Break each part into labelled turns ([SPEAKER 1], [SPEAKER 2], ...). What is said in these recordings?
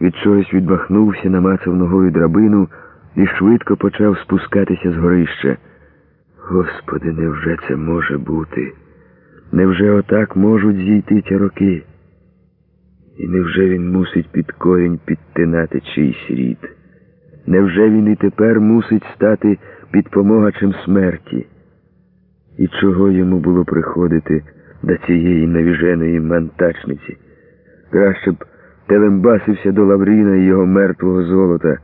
[SPEAKER 1] від чогось відмахнувся, намацав ногою драбину і швидко почав спускатися з горища. Господи, невже це може бути? Невже отак можуть зійти ті роки? І невже він мусить під корінь підтинати чийсь рід? Невже він і тепер мусить стати підпомогачем смерті? І чого йому було приходити до цієї навіженої мантачниці? Краще б телембасився до Лавріна і його мертвого золота.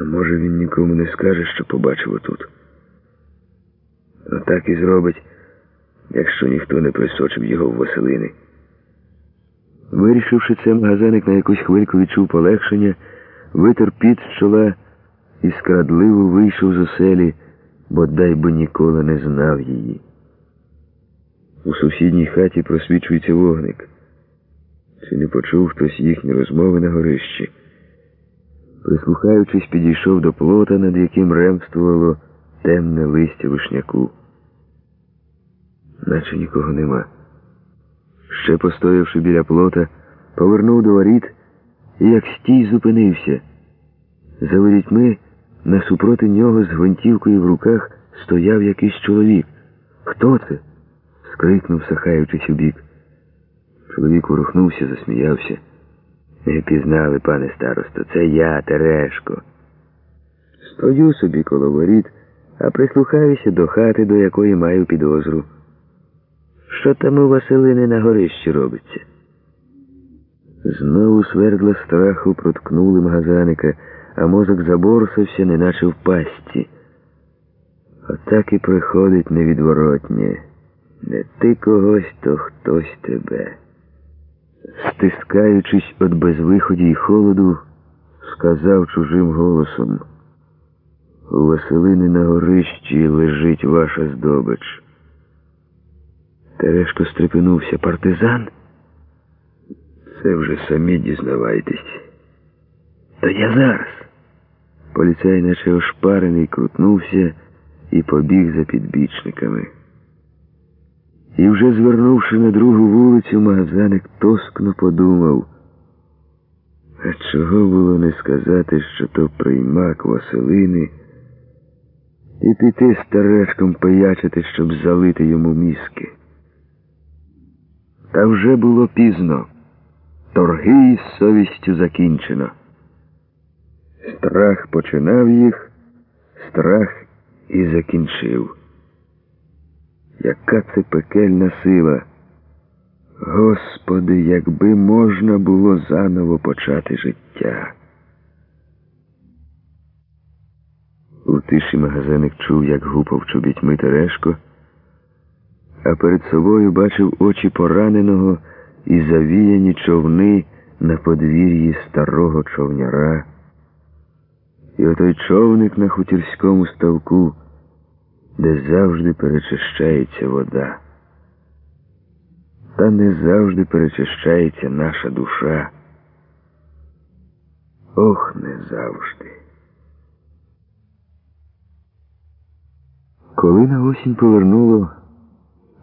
[SPEAKER 1] А може він нікому не скаже, що побачив отут? А так і зробить, якщо ніхто не присочив його в Василини. Вирішивши це, магазиник на якусь хвильку відчув полегшення, витер під з чола і скрадливо вийшов з оселі, бодай би ніколи не знав її. У сусідній хаті просвічується вогник. Чи не почув хтось їхні розмови на горищі? Прислухаючись, підійшов до плота, над яким ремствувало темне листя вишняку. Наче нікого нема. Ще постоявши біля плота, повернув до воріт і як стій зупинився. За ворітьми насупроти нього з гвинтівкою в руках стояв якийсь чоловік. Хто це? скрикнув, сахаючись у бік. Чоловік ворухнувся, засміявся. Не пізнали, пане старосто, це я, Терешко. Стою собі коло воріт, а прислухаюся до хати, до якої маю підозру. Що там у Василини на горищі робиться? Знову свердла страху проткнули магазаника, а мозок заборсався, неначе в пастці. Отак і приходить невідворотнє. Не ти когось, то хтось тебе. Стискаючись від безвиході й холоду, сказав чужим голосом. У Василини на горищі лежить ваша здобич. Терешко стрепенувся. Партизан? Це вже самі дізнавайтесь. То я зараз. Поліцай, наче ошпарений, крутнувся і побіг за підбічниками. І вже звернувши на другу вулицю, магазаник тоскно подумав. А чого було не сказати, що то приймак Василини, і піти старечком пиячити, щоб залити йому мізки. Та вже було пізно. Торги із совістю закінчено. Страх починав їх, страх і закінчив. Яка це пекельна сила? Господи, якби можна було заново почати життя. У тиші магазиник чув, як гупав чобітьми Терешко, а перед собою бачив очі пораненого і завіяні човни на подвір'ї старого човняра. І отой човник на хутірському ставку де завжди перечищається вода. Та не завжди перечищається наша душа. Ох, не завжди. Коли на осінь повернуло,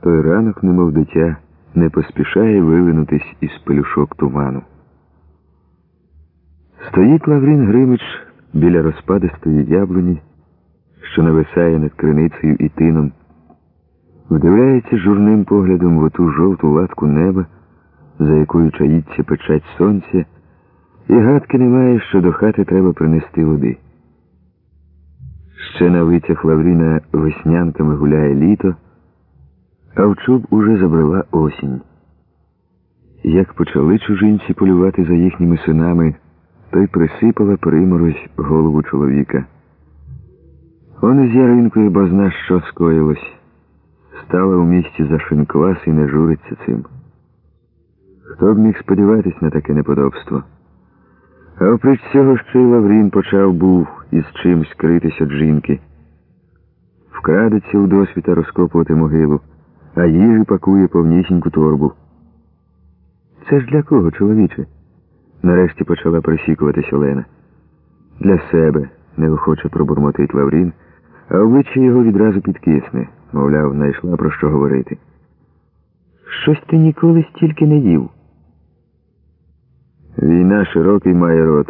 [SPEAKER 1] той ранок, немов дитя, не поспішає вивинутись із пелюшок туману. Стоїть Лаврін Гримич біля розпадистої яблуні що нависає над криницею і тином, вдивляється журним поглядом в оту жовту латку неба, за якою чаїться печать сонця, і гадки немає, що до хати треба принести води. Ще на витях Лавріна веснянками гуляє літо, а в чуб уже забрала осінь. Як почали чужинці полювати за їхніми синами, то й присипала приморозь голову чоловіка. Он із яринкою бозна що скоїлось. Стала у місті за шинквас і не журиться цим. Хто б міг сподіватись на таке неподобство? А оприч цього ще й Лаврін почав був із чимсь критись від жінки. Вкрадеться у досвіта розкопувати могилу, а їжі пакує повнісіньку торбу. Це ж для кого, чоловіче? Нарешті почала просікуватись Олена. Для себе, неохоче пробурмотить Лаврін а обличчя його відразу підкисне, мовляв, знайшла про що говорити. Щось ти ніколи стільки не їв. Війна широкий має рот.